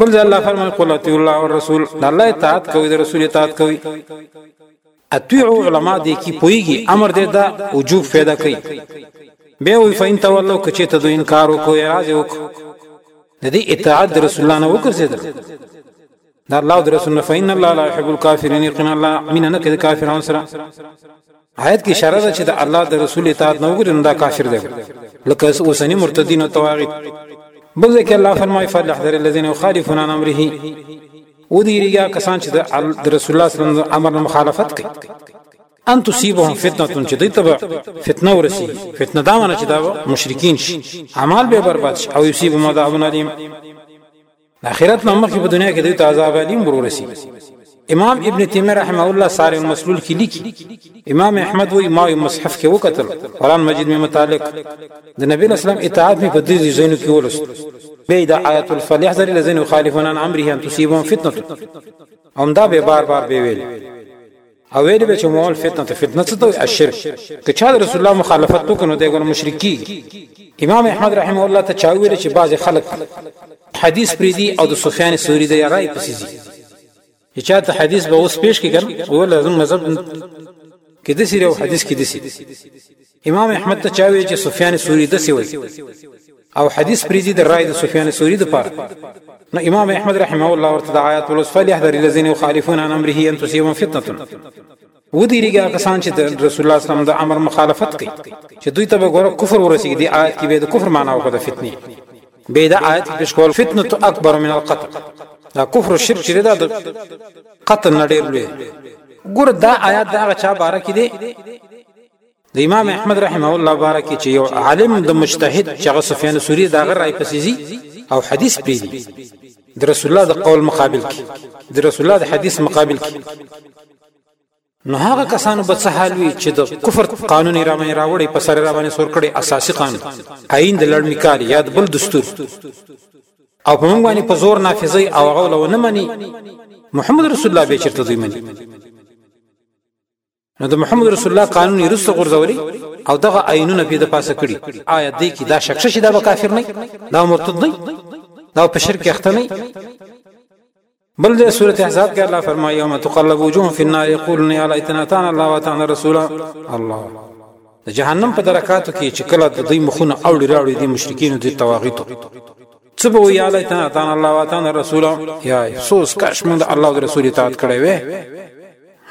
بل ځای الله فرمایي قل اطیع الله والرسول د الله اطاعت کوي د رسول اطاعت کوي اطیعوا علما دې کی پويږي امر دې دا وجوب پیدا کوي به وي فین تولو کچې ته دوی انکار وکړي اعتراض وکړي د دې اطاعت د رسول الله نه وکړسېدل دا الله د رسول فین الله لا يحب الكافرین یقین الله مين نه کې د کافرانو سره آیت کې اشاره ده چې د الله د رسول اطاعت نه وګړي نو دا کافر دی لکه اوسنی مرتدین او تواغیت بل ځکه الله فرمایي فليحذر الذين يخالفون عن امره و دې ریګه کسان چې د رسول الله صلی الله علیه وسلم امر نه مخالفت کوي ان تصيبهم فتنه چې دوی ته فتنه ورسي فتنه دا ونه چې دا مشرکین شي اعمال به برباد شي او یصيب مذابن علیم د اخرت نه مخکې په دنیا کې دوی ته عذاب الیم ورورسي امام ابن تیمیه رحمه الله سار المسلول کې لیکي امام احمد وی ما مصحف کې وکتل قران مجید می متعلق د نبی اسلام اطاعت می په دې ځینو کې ولست به د آیت الفلح ذری لزین خالفون عن امره ان تصيبهم فتنه هم دا به بار بار به ویل او ویل به چې مول فتنه ته فتنه څه ته الشرک که چا رسول الله مخالفت وکړو دی ګنه مشرک کیږي امام احمد رحم الله ته چا ویل چې بعض خلک حدیث پری دی او د سفیان ثوری دی راي پسې دي چې ته حدیث به اوس پیش کړي ګر ول زموږ مذهب کې د سیره او حدیث کې دي امام احمد ته چا ویل چې سفیان ثوری دسې وایي او حدیث پرې دي د رای د سفیان ثوری د پاره نو امام احمد رحمه الله ورته د آیات ولس فلیحذر الذین یخالفون عن امره ان تصيبهم فتنه ودیریږي کسان چې د رسول الله صلی د امر مخالفت کوي چې دوی ته به ګوره کفر ورسیږي د آیات کې به د کفر معنا وکړه د فتنې به د آیات کې پښکول فتنه اکبر من القتل دا کفر او شرک چې دا د قتل نړیر لوی ګوره دا آیات دا غا چا بارک دي د امام احمد رحمه الله بارک چې یو عالم د مجتهد چې هغه سفیان سوری دا غر راي پسیزي او حدیث پیږي د رسول الله د قول مقابل کې د رسول الله د حدیث مقابل کې نو هغه کسانو به څه حال وي چې د کفر قانون را باندې راوړي په سر را باندې سور کړي اساسي قانون آئین د لړمی کار یاد بل دستور او په موږ باندې په زور نافذي او هغه لو نه مني محمد رسول الله به چرته دوی مني نو د محمد رسول الله قانون یې رسو غورځولې او دغه آینونه په د پاسه کړي آیا دې کې دا شک شې دا به کافر نه دا مرتد نه دا په شرک اخته نه بل د سورته احزاب کې الله فرمایي یوم تقلب وجوه فی النار یقولون یا لیتنا تانا الله وتعالى رسولا الله د جهنم په درکاتو کې چې کله د دوی مخونه اوړي راوړي دي مشرکین دي تواغیتو څه به وی علی تنا تنا الله و تنا رسول یا افسوس کاش موږ الله او رسول اطاعت کړی وې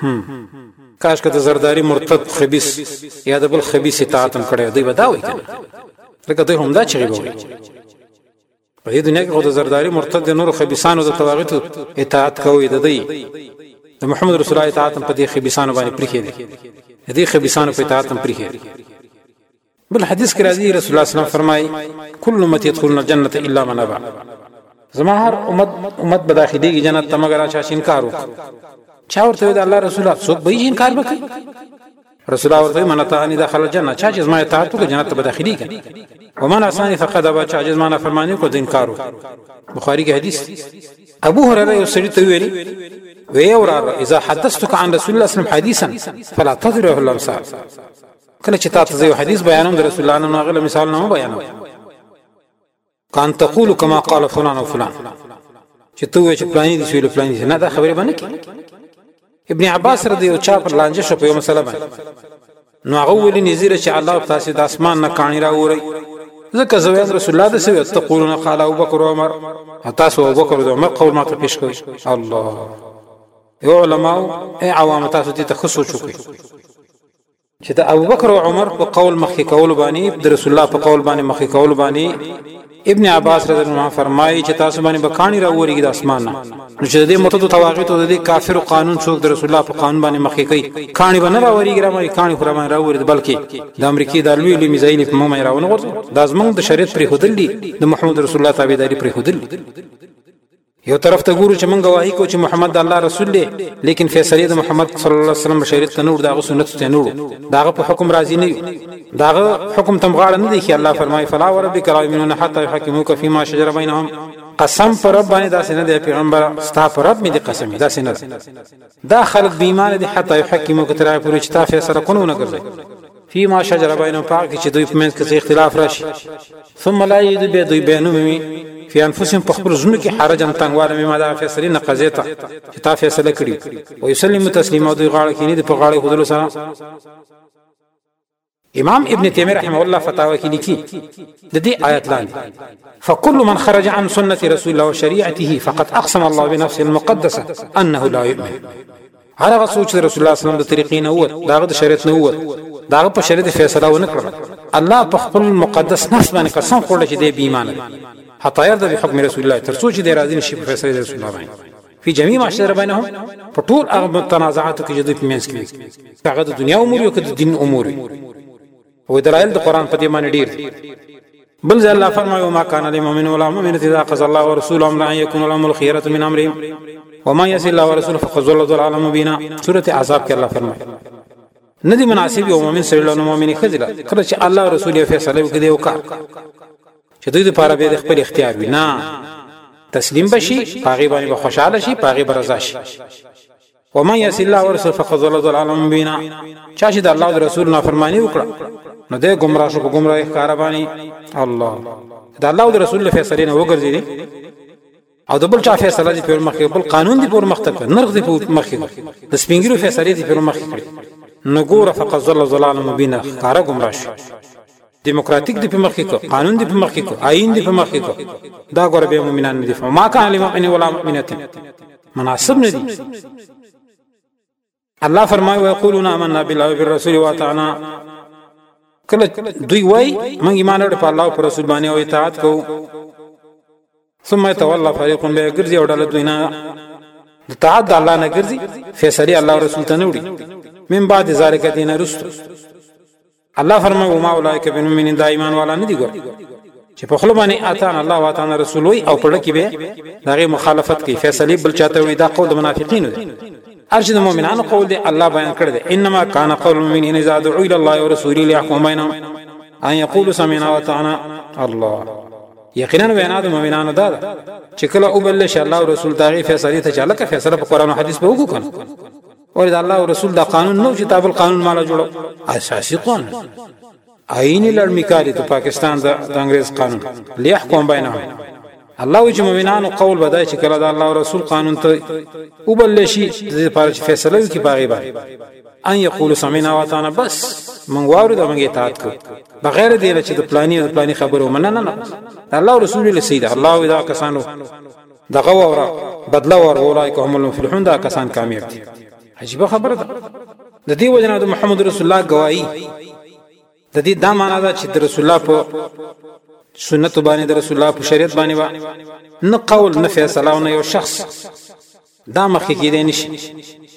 هم کاش کته زرداری مرتد خبيس یا د بل خبيس اطاعت هم کړی دی بداوي کنه لکه دوی هم دا چغي بوي په دې دنیا کې خو د زرداری مرتد د نور خبيسانو د تواغت اطاعت کوي د دی د محمد رسول الله اطاعت په دې خبيسانو باندې پرې کېږي دې خبيسانو په اطاعت هم پرې کېږي بل حدیث کې راځي رسول الله صلی الله علیه وسلم فرمایي کل امتی يدخلون الجنه الا من ابى زما هر امت امت به داخليږي جنت ته مگر چا چې انکار وکړ چا ورته د الله رسول الله څوک به انکار وکړي رسول الله ورته من ته ان دخل الجنه چا چې زما اطاعت وکړي جنت ته به داخليږي ومن اسانی فقد ابا چا چې زما فرمانی کو د انکار بخاری کې حدیث ابو هريره یو سړي ته ویلي وی اورار اذا حدثتك عن رسول الله صلی الله علیه وسلم حدیثا فلا تضره الامثال کله چې تاسو زه یو حدیث بیانوم د رسول الله نو غل مثال نه بیانوم کان تقول کما قال فلان او فلان چې تو چې پلاني دي سویل پلاني نه دا خبره باندې کی ابن عباس رضی الله چا پر لانجه شو په یو مسله باندې نو هغه ویل نذیر چې الله تاسو د اسمان نه کانی را وری ځکه زوی رسول الله د سوی تقولون قال ابو بکر او عمر تاسو ابو بکر او عمر قول ما ته پیش کوي الله یو علماء عوام تاسو ته خصوص وکړي چې د ابوبکر او عمر په قول مخکې کولو باندې د رسول الله په قول باندې مخکې کولو باندې ابن عباس رضی الله عنه فرمایي چې تاسو باندې بکانی راوړيږي د اسمان نه نو چې د دې مرتد تواغیت او د دې کافر قانون څوک د رسول الله په قانون باندې مخکې کوي کانی باندې راوړيږي را باندې کانی خورا باندې راوړي بلکې د امریکای د لوی لوی میزایل په موږ راونه ورته د زمونږ د شریعت پرې خودل دي د محمد رسول الله تابعداري پرې خودل یو طرف ته ګورو چې مونږ واهی کو چې محمد الله رسول دی لیکن فیصله د محمد صلی الله علیه وسلم شریعت ته نور داغه سنت ته نور داغه په حکم راضی نه داغه حکم تم غاړه نه دی چې الله فرمای فلا وربک لا یمنون حتا یحکموک فيما شجر بینهم قسم پر رب باندې داسې نه دی پیغمبر ستا پر رب مې دي قسم داسې نه دا خلق بی ایمان دي حتی یحکمو کترای پوری چې تا فیصله کونه ونه ګرځي فيما شجر بينهم پاک چې دوی په منځ کې اختلاف راشي ثم لا يجد به دوی بينهم فی انفسهم په خپل ژوند کې حرجن تنګواله مما دا فیصله نه قضیه ته چې تا فیصله کړی او یسلم تسلیمات غاړه کې نه په غاړه خودلو سره امام ابن تیمیه رحمه الله فتاوا کې لیکي د دې آیت لاندې فكل من خرج عن سنة رسول الله وشريعته فقد اقسم الله بنفسه المقدسه انه لا يؤمن هر هغه څوک چې رسول الله صلی الله علیه وسلم د طریقې نه ووت داغه د شریعت نه ووت داغه په شریعت فیصله ونه کړه الله په خپل مقدس نفس باندې قسم خوړل چې دی بې ایمان دی حتی يرضى بحكم رسول الله ترڅو چې د راضي نشي په فیصله رسول الله باندې فی جميع ما شجر بینهم په ټول هغه متنازعاتو کې چې دوی په منځ کې وي هغه د دنیا امور یو که د دین امور وي او دلایل د قران په دې معنی ډیر دي بل ځای الله فرمایي وما كان للمؤمن ولا مؤمنة إذا قضى الله ورسوله أمرا أن يكون لهم الخيرة من أمرهم وما يسر الله ورسوله فقد ضل ضلالا مبينا سورة عذاب کې الله فرمایي نه دي مناسب یو مؤمن سره له مؤمن خزله کله چې الله رسول یې فیصله وکړي او کار چې دوی لپاره به خپل اختیار وي نه تسلیم بشي پاغي باندې به خوشاله شي پاغي برزا شي ومن يس الله ورسول فقد ضل ضلالا مبينا چا چې د الله او رسول نافرمانی وکړه نو د گمراه شو په گمراه ښکار باندې الله د الله او رسول فیصله نه وګرځي او د بل چا فیصله دی پر مخ بل قانون دی پر مخ تک نرخ دی پر مخ د سپینګرو فیصله دی پر مخ کړی نو ګوره فقط زل زلال مبینا کارا گمراه شو دیموکراتیک دی په مخ کې قانون دی په مخ کې آئین دی په مخ کې دا ګوره به مؤمنان دی ما کان لمؤمن ولا مؤمنه مناسب نه دي الله فرمایي ويقولون آمنا بالله وبالرسول واطعنا کله دوی وای مونږ ایمان لرو په الله او رسول باندې او اطاعت کوو ثم يتولى فريق به ګرځي او ډله دوی نه د اطاعت د الله نه ګرځي فیصله الله او رسول ته نه وړي من بعد ذالک دین رسل الله فرمای او ما اولایک بالمؤمنین دا ایمان والا نه دی ګور چې په خپل باندې اتان الله واتعالى رسول وي او پړه کې به دغه مخالفت کوي فیصله بل چاته وي دا قول منافقین دی ارشد د مؤمنانو قول دی الله بیان کړی دی انما کان قول المؤمنین اذا دعوا الى الله ورسوله ليحكم بينهم ان يقولوا سمعنا وطعنا الله یقینا وینا د مؤمنانو دا ده چې کله او بل شي الله او رسول داغي فیصله ته چاله که فیصله په قران او حديث به وکړي ور د الله او رسول دا قانون نو چې تابل قانون مالا جوړو اساسي قانون آئینی لړمیکاری ته پاکستان د انګريز قانون ليحكم بينهم الله وجه مؤمنانو قول بدای چې کله د الله رسول قانون ته وبل شي د لپاره چې فیصله وکړي پاغي باندې ان یقول سمعنا واطعنا بس من وارد من اطاعت کو بغیر دې چې د پلاني د پلاني خبرو مننه نه الله رسول الله سید الله اذا کسانو دغه وره بدله ور اولئک هم المفلحون دا کسان کامیاب دي عجیب خبره ده د دې وجنه د محمد رسول الله گواہی د دې دا معنا ده چې د رسول الله په سنت باندې د رسول الله په شریعت باندې با نه قول نه فیصله او نه یو شخص دا مخکې کېدای نشي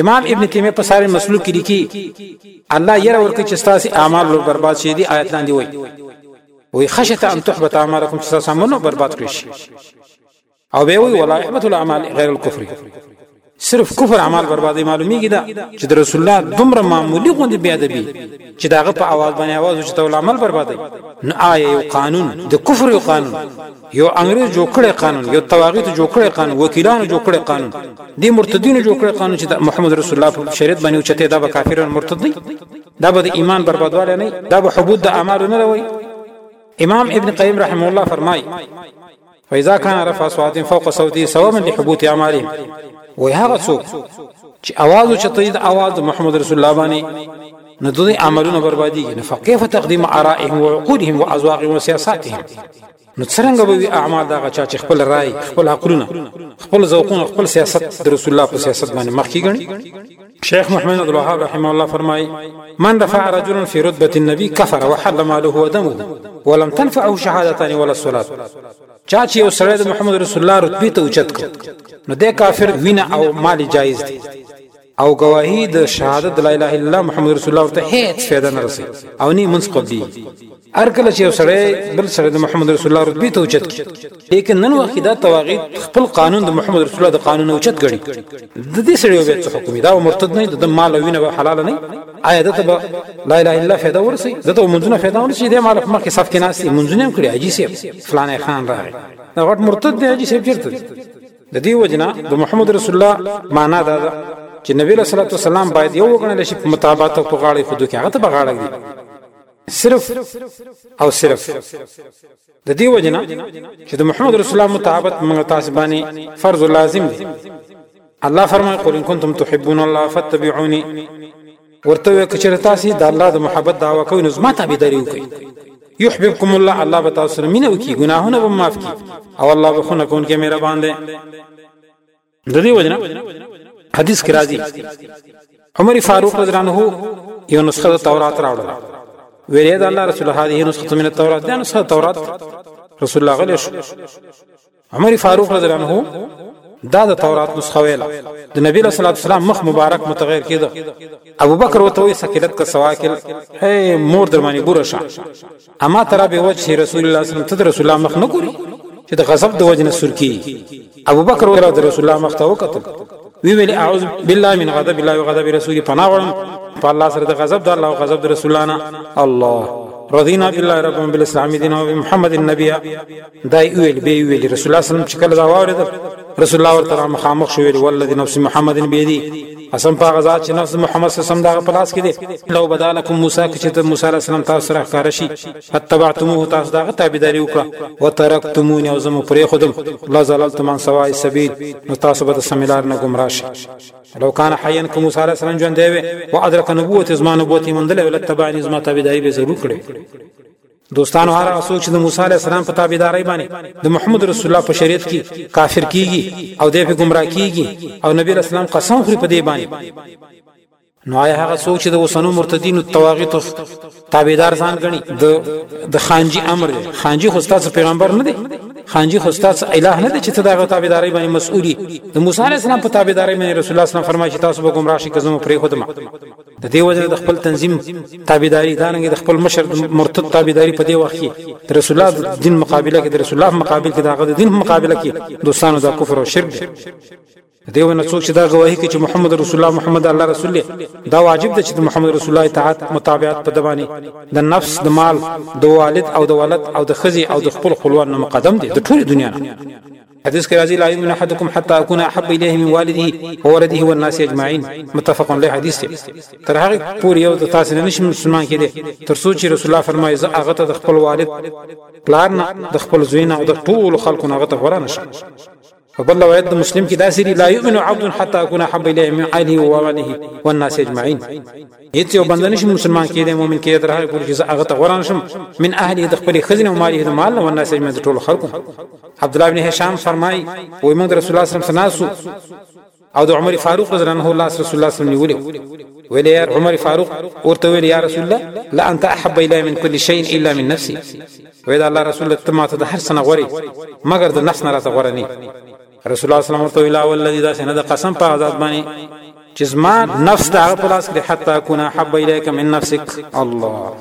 امام ابن تیمیه په ساري مسلوک کې لیکي الله یره ورکړي چې تاسو اعمال لور برباد شي دي آیت لاندې وای وي خشیت ان تحبط اعمالکم چې تاسو عملونه برباد کړئ شي او به وي ولا احبط الاعمال غیر الكفر صرف کفر اعمال بربادي معلومیږي دا چې د رسول الله دومره معمولی غوندي بیا دی چې داغه په आवाज باندې आवाज چې تول عمل بربادي نو آیا یو قانون د کفر یو قانون یو انګریز جوړ کړی قانون یو تواغیت جوړ کړی قانون وکیلانو جوړ کړی قانون دی مرتدینو جوړ کړی قانون چې محمد رسول الله په شریعت باندې چته دا به کافرون مرتد دی دا به ایمان بربادواله نه دا به حبود د اعمال نه روي امام ابن قیم رحم الله فرمای فاذا كان رفع صوت فوق صوتي سواء من حبوط اعمالهم وهغه څوک چې आवाज او چته د आवाज محمد رسول الله باندې نو دوی عملونه برباديږي نو فكيف تقديم آرائهم وعقولهم وازواقهم وسياساتهم نو څنګه به وي اعمال دا غچا چې خپل رائے خپل عقلونه خپل ذوقونه خپل سیاست د رسول الله په سیاست باندې مخکې غني شیخ محمد عبد الوهاب رحمه الله فرمای من رفع رجل في رتبه النبي كفر وحل ماله ودمه ولم تنفعه شهادتان ولا الصلاه چا چې یو سړی د محمد رسول الله رتبه ته اوچت کړ نو د کافر وینه او مال جایز دی او گواهی د شهادت د لا اله الا الله محمد رسول الله ورته هیڅ فایده نه رسي او نه منځ قبلي هر کله چې سړی بل سړی د محمد رسول الله رتبه ته اوچت کی لیکن نن وخت دا تواغید خپل قانون د محمد رسول الله د قانون اوچت غړي د دې سړی به څه حکم دا مرتد نه د مال او وینه حلال نه آیا دته به لا اله الا فایده ورسي دته منځونه فایده ورسي د مال په مخ کې صف کې ناس منځونه هم کړی عجیب فلانه خان راغی دا غټ مرتد دی عجیب چیرته د دې وجنه د محمد رسول الله معنا دا ده چې نبی له صلوات والسلام باید یو وګڼل شي په متابعت او په غاړې خودو کې هغه ته بغاړه دي صرف او صرف د دې وجنه چې د محمد رسول الله متابعت موږ تاسو باندې فرض لازم دي الله فرمای قل ان کنتم تحبون الله فاتبعوني ورته وې کچره تاسو د الله د محبت دعوا کوئ نو زما تابعداري وکړئ يحببكم الله الله به تاسو سره مينه وکي ګناهونه به معاف کړي او الله به خونه کون کې مهربان دی د دې وجنه حدیث کې راځي عمر فاروق رضی الله عنه یو نسخه د تورات راوړل ویل دا الله رسول هذه نسخه من التورات دا نسخه تورات رسول الله غلی شو عمر فاروق رضی الله عنه دا د تورات نسخه ویله د نبی له صلوات والسلام مخ مبارک متغیر کیده ابو بکر وته وی سکلت کا سواکل هي مور درمانی ګور شه اما ترا به وجه رسول الله صلی الله علیه وسلم رسول الله مخ نه ګوري چې د غضب د وجنه سر کی ابو بکر وته د رسول الله مخ ته وکتل وی ویل اعوذ بالله من غضب الله وغضب رسول پناه غړم په الله سره د غضب د الله او غضب د رسول الله الله رضینا بالله رب بالاسلام دین او محمد النبی دای ویل به ویل رسول الله صلی الله علیه وسلم چې کله دا واوریدل رسول الله ورته را مخامخ شو ویل والذي نفس محمد بيدي قسم په غزا چې نفس محمد صلی الله علیه وسلم دا په لاس کې دی لو بدالکم موسی کې چې موسی علیه السلام تاسو سره ښکار شي اتبعتموه تاسو دا تابعداري وکړه وترکتمونی او زمو پرې خودم لا زلالتم عن سواء السبيل نو تاسو به سمیلار نه گمراه شي لو کان حیا کوم موسی علیه السلام ژوند دی او ادرک نبوت زما نبوت مندل ولتبعنی زما تابعداري به ضرور کړی دوستانو هر هغه څوک چې د موسی علی السلام په تابعداري باندې د محمد رسول الله په شریعت کې کافر کیږي او د په گمراه کیږي او نبی اسلام قسم خوري په دې باندې نو آیا هغه څوک چې د وسنو مرتدین او تواغیت تابعدار ځان غني د د خانجی امر دی خانجی خو ستاسو پیغمبر نه دی خانجی خو ستاسو الہ نه دی چې ته دغه تابعداري باندې مسؤلی د موسی علی السلام په تابعداري باندې رسول الله صلی الله علیه وسلم فرمایي چې تاسو به گمراه شئ که زمو پرې خدمت د دې وجه د خپل تنظیم تابعداري دا نه د خپل مشر مرتد تابعداري په دې وخت کې د رسول الله د دین مقابله کې د رسول الله مقابل کې داغه د دین مقابله کې دوستانو دا کفر او شرک دی دیو نه څوک چې دا گواهی کوي چې محمد رسول الله محمد الله رسول دی دا واجب دی چې محمد رسول الله اطاعت متابعت په دبانی د نفس د مال د والد او د ولد او د خزي او د خپل خپلوان مقدم دی د ټول دنیا نه حدیث کې راځي لا یمن احدکم حتا اكون احب الیه من والده وولده والناس اجمعین متفق علیه حدیث دی تر هغه پورې یو د تاسو نه نشم مسلمان کېده تر څو چې رسول الله فرمایي زه هغه ته د خپل والد پلار نه د خپل زوی نه او د ټول خلکو نه هغه ته غوړه نشم په بل روایت د مسلم کې دا سری لا یؤمن عبد حتا اكون احب الیه من اهله وولده والناس اجمعین هیڅ یو بنده نشم مسلمان کېدی مؤمن کېدی تر هغه پورې چې زه هغه ته غوران شم من اهله د خپل خزینه او ماله د مال نه وناس یې د ټولو خلکو عبد الله بن هشام فرمای وای موږ رسول الله صلی الله علیه وسلم سناسو او د عمر فاروق رضی الله عنه الله رسول الله صلی الله علیه وسلم ویل یا عمر فاروق ورته ویل یا رسول الله لا انت احب الی من کل شیء الا من نفسی ویل الله رسول الله تماته د هر څه نه غوري مګر د نفس نه راته غورنی رسول الله صلی الله علیه وسلم ورته والذي دا سنه د قسم په ذات باندې چې زما نفس ته په لاس کې حتا کونه حب الیک من نفسک الله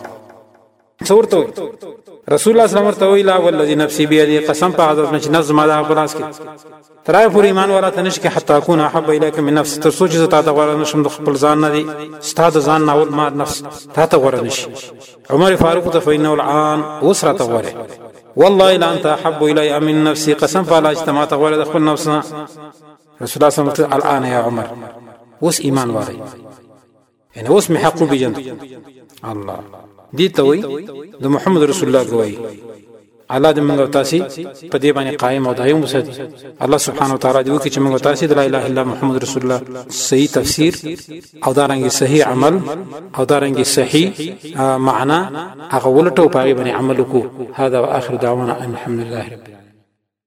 څورته رسول الله صلی الله علیه وسلم ویلا والذي نفسي بيدي قسم په حضرت نش نظم دا پلاس کې ترای پور ایمان ورا تنش کې حتا کون احب الیک من نفس تر سوچ زتا ته غوړ نشم د خپل ځان نه دي ستاد ځان نه اول ما نفس تا ته غوړ نشي عمر فاروق ته فینه الان وسره ته غوړ والله الا انت احب الي من نفسي قسم په الله اجتماع ته غوړه د خپل نفس نه رسول الله صلی الله علیه وسلم الان یا عمر اوس ایمان واره یعنی اوس می حق بجن الله دي ته وي د محمد رسول الله کوي الله دې موږ تاسو په دې باندې قائم او دایو مسد الله سبحانه و تعالی دې وکړي چې موږ تاسو د لا اله الا محمد رسول الله صحیح تفسیر او دارنګي صحیح عمل او دارنګي صحیح معنا هغه ولټو پای باندې عمل کو هذا واخر دعوانا الحمد لله رب العالمين